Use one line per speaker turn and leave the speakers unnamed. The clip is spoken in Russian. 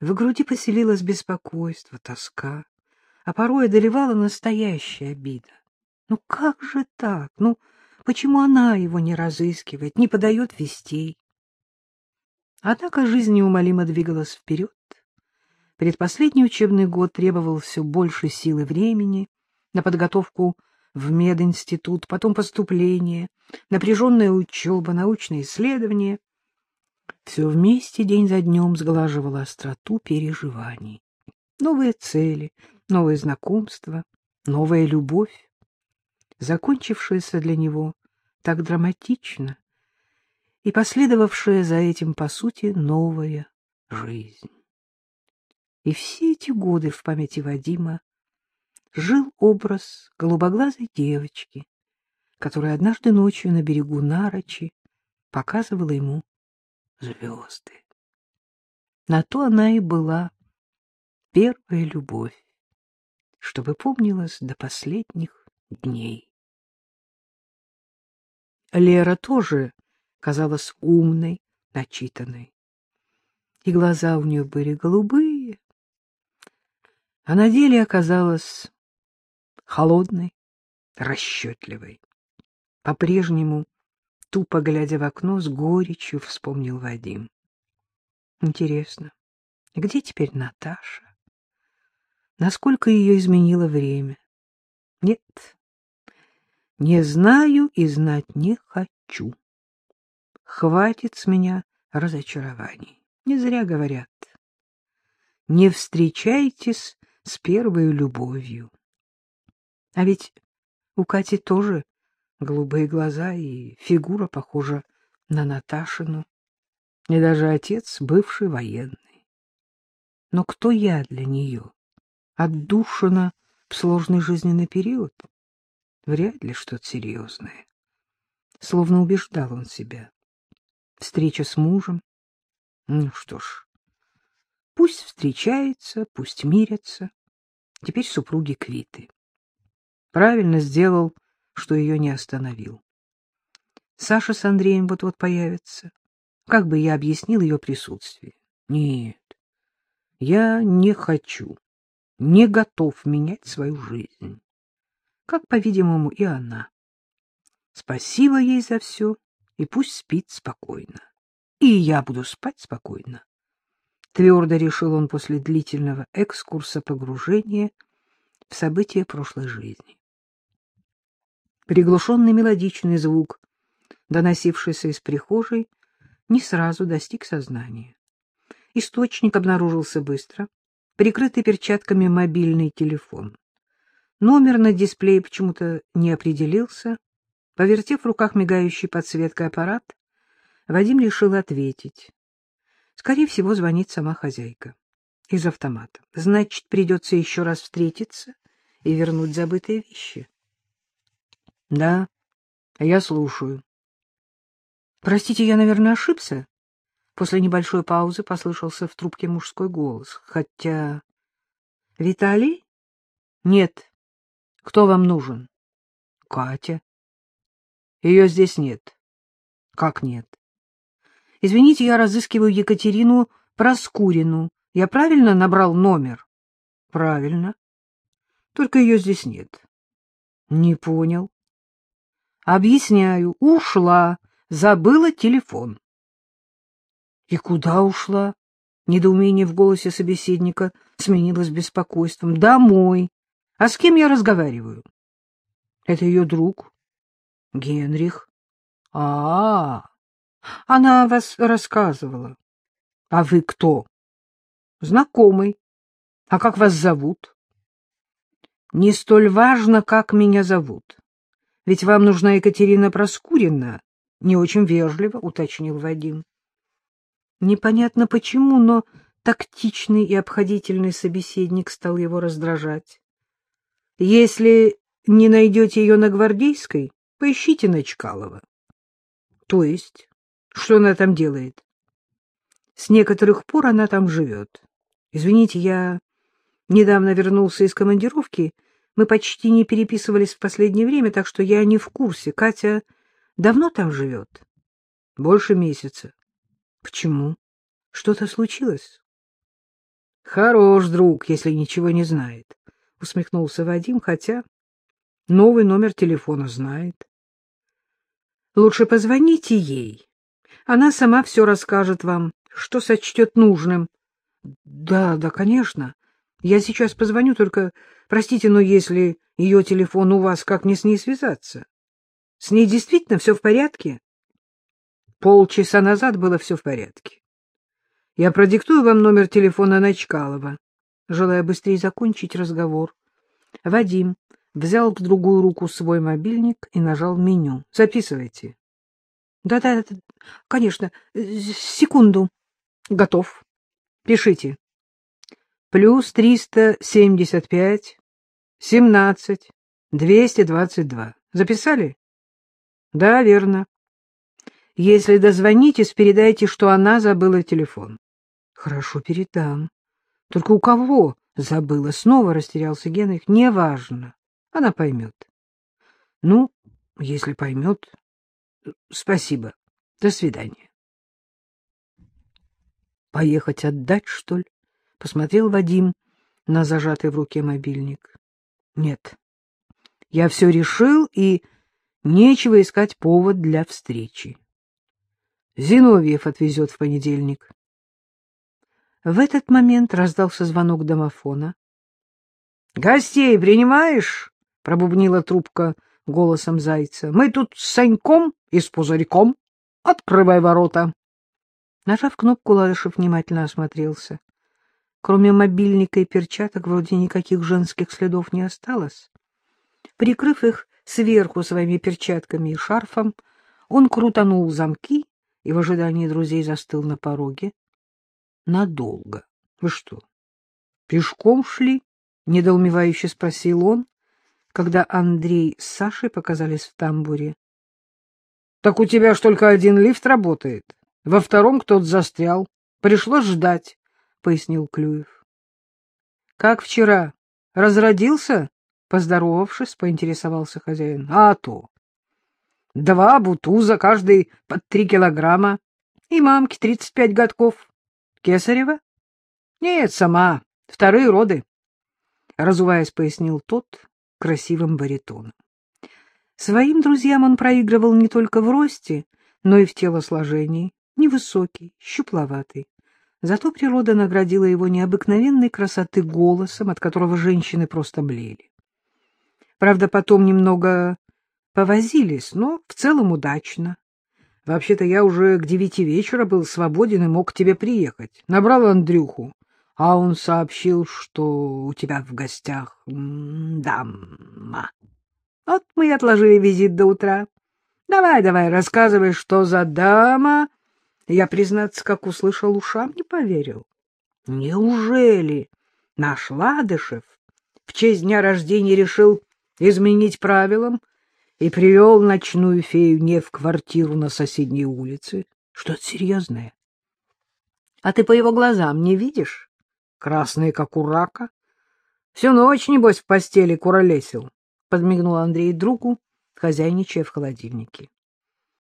В груди поселилось беспокойство, тоска, а порой одолевала настоящая обида. Ну как же так? Ну почему она его не разыскивает, не подает вестей? Однако жизнь неумолимо двигалась вперед. Предпоследний учебный год требовал все больше силы времени на подготовку в мединститут, потом поступление, напряженная учеба, научные исследования. Все вместе день за днем сглаживало остроту переживаний. Новые цели, новые знакомства, новая любовь, закончившаяся для него так драматично и последовавшая за этим, по сути, новая жизнь. И все эти годы в памяти Вадима жил образ голубоглазой девочки, которая однажды ночью на берегу Нарочи показывала ему звезды. На то она и была первая любовь, чтобы помнилась до последних дней. Лера тоже казалась умной, начитанной. И глаза у нее были голубые, а на деле оказалась холодной, расчетливой. По-прежнему, тупо глядя в окно, с горечью вспомнил Вадим. Интересно, где теперь Наташа? Насколько ее изменило время? Нет, не знаю и знать не хочу. Хватит с меня разочарований. Не зря говорят. Не встречайтесь с первой любовью. А ведь у Кати тоже голубые глаза и фигура похожа на Наташину, и даже отец бывший военный. Но кто я для нее? Отдушина в сложный жизненный период? Вряд ли что-то серьезное. Словно убеждал он себя. Встреча с мужем? Ну что ж, пусть встречается, пусть мирятся. Теперь супруги квиты. Правильно сделал, что ее не остановил. Саша с Андреем вот-вот появятся. Как бы я объяснил ее присутствие? Нет, я не хочу, не готов менять свою жизнь. Как, по-видимому, и она. Спасибо ей за все, и пусть спит спокойно. И я буду спать спокойно. Твердо решил он после длительного экскурса погружения в события прошлой жизни. Приглушенный мелодичный звук, доносившийся из прихожей, не сразу достиг сознания. Источник обнаружился быстро, прикрытый перчатками мобильный телефон. Номер на дисплее почему-то не определился. Повертев в руках мигающий подсветкой аппарат, Вадим решил ответить. Скорее всего, звонит сама хозяйка. Из автомата. Значит, придется еще раз встретиться и вернуть забытые вещи. — Да, я слушаю. — Простите, я, наверное, ошибся? После небольшой паузы послышался в трубке мужской голос. Хотя... — Виталий? — Нет. — Кто вам нужен? — Катя. — Ее здесь нет. — Как нет? Извините, я разыскиваю Екатерину Проскурину. Я правильно набрал номер? Правильно. Только ее здесь нет. Не понял. Объясняю. Ушла. Забыла телефон. И куда ушла? Недоумение в голосе собеседника сменилось беспокойством. Домой. А с кем я разговариваю? Это ее друг. Генрих. А, -а, -а. Она вас рассказывала. А вы кто? Знакомый. А как вас зовут? Не столь важно, как меня зовут. Ведь вам нужна Екатерина Проскурина, не очень вежливо, уточнил Вадим. Непонятно почему, но тактичный и обходительный собеседник стал его раздражать. Если не найдете ее на Гвардейской, поищите на Чкалова. То есть что она там делает? С некоторых пор она там живет. Извините, я недавно вернулся из командировки. Мы почти не переписывались в последнее время, так что я не в курсе. Катя давно там живет? Больше месяца. Почему? Что-то случилось? Хорош друг, если ничего не знает, — усмехнулся Вадим, хотя новый номер телефона знает. Лучше позвоните ей. Она сама все расскажет вам, что сочтет нужным. Да, да, конечно. Я сейчас позвоню, только, простите, но если ее телефон у вас, как мне с ней связаться? С ней действительно все в порядке? Полчаса назад было все в порядке. Я продиктую вам номер телефона Начкалова. Желая быстрее закончить разговор, Вадим взял в другую руку свой мобильник и нажал меню. Записывайте. Да-да, конечно. Секунду. Готов. Пишите. Плюс триста семьдесят пять, семнадцать, двести двадцать два. Записали? Да, верно. Если дозвонитесь, передайте, что она забыла телефон. Хорошо, передам. Только у кого забыла? Снова растерялся Генрих. Неважно. Она поймет. Ну, если поймет, спасибо. До свидания. Поехать отдать, что ли? Посмотрел Вадим на зажатый в руке мобильник. Нет, я все решил, и нечего искать повод для встречи. Зиновьев отвезет в понедельник. В этот момент раздался звонок домофона. — Гостей принимаешь? — пробубнила трубка голосом зайца. — Мы тут с Саньком и с Пузырьком. Открывай ворота. Нажав кнопку, Ладышев внимательно осмотрелся. Кроме мобильника и перчаток, вроде никаких женских следов не осталось. Прикрыв их сверху своими перчатками и шарфом, он крутанул замки и в ожидании друзей застыл на пороге. — Надолго. Вы что, пешком шли? — недоумевающе спросил он, когда Андрей с Сашей показались в тамбуре. — Так у тебя ж только один лифт работает. Во втором кто-то застрял. Пришлось ждать. — пояснил Клюев. — Как вчера? Разродился? — поздоровавшись, поинтересовался хозяин. — А то. Два бутуза, каждый под три килограмма. И мамке тридцать пять годков. Кесарева? — Нет, сама. Вторые роды. Разуваясь, пояснил тот красивым баритоном. Своим друзьям он проигрывал не только в росте, но и в телосложении. Невысокий, щупловатый. Зато природа наградила его необыкновенной красоты голосом, от которого женщины просто блели. Правда, потом немного повозились, но в целом удачно. Вообще-то я уже к девяти вечера был свободен и мог к тебе приехать. Набрал Андрюху, а он сообщил, что у тебя в гостях дама. Вот мы и отложили визит до утра. Давай, давай, рассказывай, что за дама я, признаться, как услышал, ушам не поверил. Неужели наш Ладышев в честь дня рождения решил изменить правилам и привел ночную фею не в квартиру на соседней улице? Что-то серьезное. А ты по его глазам не видишь? Красные, как у рака. Всю ночь, небось, в постели куролесил, — подмигнул Андрей другу, хозяйничая в холодильнике.